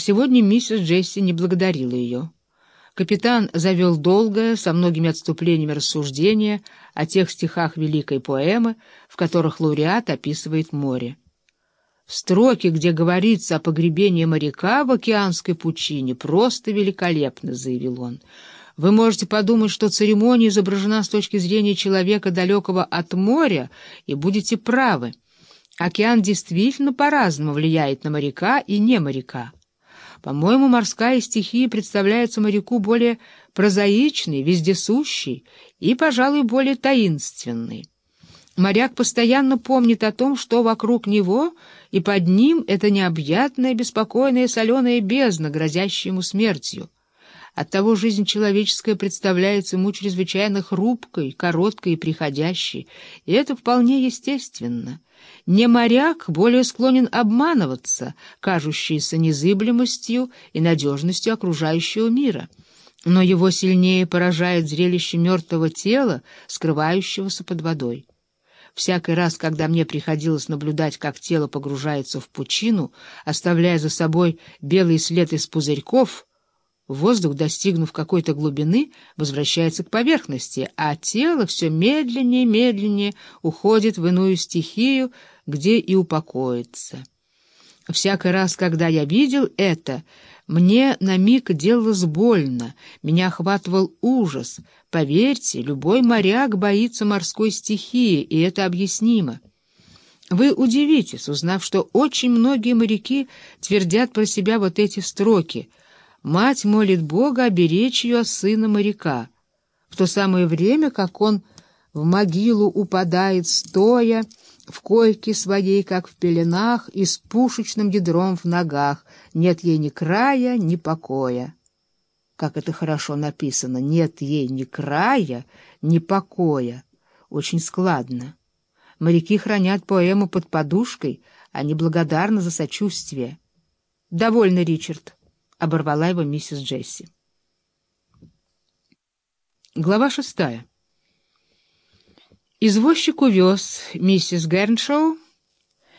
Сегодня миссис Джесси не благодарила ее. Капитан завел долгое, со многими отступлениями рассуждение о тех стихах великой поэмы, в которых лауреат описывает море. Строки, где говорится о погребении моряка в океанской пучине, просто великолепно, — заявил он. Вы можете подумать, что церемония изображена с точки зрения человека, далекого от моря, и будете правы. Океан действительно по-разному влияет на моряка и не моряка. По-моему, морская стихия представляется моряку более прозаичной, вездесущей и, пожалуй, более таинственной. Моряк постоянно помнит о том, что вокруг него, и под ним это необъятная, беспокойная соленая бездна, грозящая ему смертью. Оттого жизнь человеческая представляется ему чрезвычайно хрупкой, короткой и приходящей, и это вполне естественно. Не моряк более склонен обманываться, кажущейся незыблемостью и надежностью окружающего мира, но его сильнее поражает зрелище мертвого тела, скрывающегося под водой. Всякий раз, когда мне приходилось наблюдать, как тело погружается в пучину, оставляя за собой белый след из пузырьков, воздух, достигнув какой-то глубины, возвращается к поверхности, а тело все медленнее и медленнее уходит в иную стихию, где и упокоится. Всякий раз, когда я видел это, мне на миг делалось больно, меня охватывал ужас. Поверьте, любой моряк боится морской стихии, и это объяснимо. Вы удивитесь, узнав, что очень многие моряки твердят про себя вот эти строки. Мать молит Бога оберечь ее сына моряка. В то самое время, как он в могилу упадает стоя, в койке своей, как в пеленах, и с пушечным ядром в ногах. Нет ей ни края, ни покоя. Как это хорошо написано. Нет ей ни края, ни покоя. Очень складно. Моряки хранят поэму под подушкой, они благодарны за сочувствие. «Довольно, Ричард», — оборвала его миссис Джесси. Глава шестая. Извозчик увез миссис Герншоу.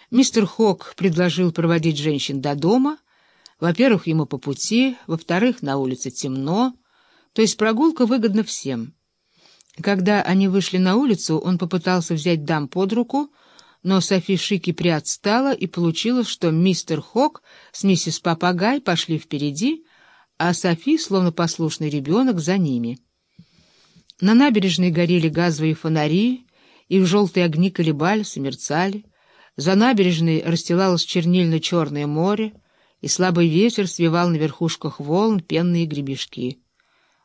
Мистер Хок предложил проводить женщин до дома. Во-первых, ему по пути, во-вторых, на улице темно, то есть прогулка выгодна всем. Когда они вышли на улицу, он попытался взять дам под руку, но Софи Шики приотстала, и получилось, что мистер Хок с миссис Папагай пошли впереди, а Софи, словно послушный ребенок, за ними. На набережной горели газовые фонари, их желтые огни колебались и мерцали. За набережной расстилалось чернильно-черное море, и слабый ветер свивал на верхушках волн пенные гребешки.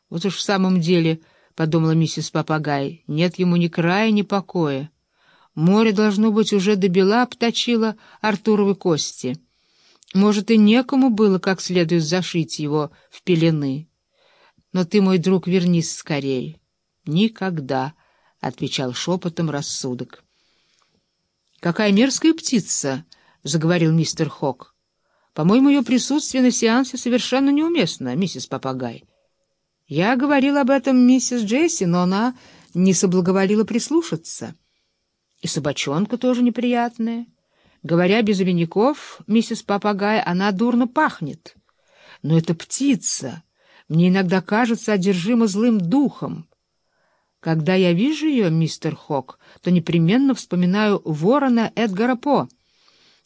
«Вот уж в самом деле, — подумала миссис Папагай, — нет ему ни края, ни покоя. Море, должно быть, уже до бела обточило Артуровы кости. Может, и некому было как следует зашить его в пелены. Но ты, мой друг, вернись скорей. Никогда». — отвечал шепотом рассудок. «Какая мерзкая птица!» — заговорил мистер Хок. «По-моему, ее присутствие на сеансе совершенно неуместно, миссис Попугай. Я говорил об этом миссис Джесси, но она не соблаговолила прислушаться. И собачонка тоже неприятная. Говоря без обиняков, миссис Попугай, она дурно пахнет. Но это птица. Мне иногда кажется одержима злым духом». Когда я вижу ее, мистер Хок, то непременно вспоминаю ворона Эдгара По.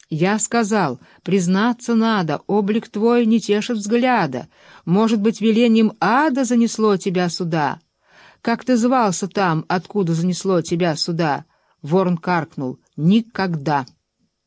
Я сказал, признаться надо, облик твой не тешит взгляда. Может быть, велением ада занесло тебя сюда? Как ты звался там, откуда занесло тебя сюда? Ворон каркнул. Никогда.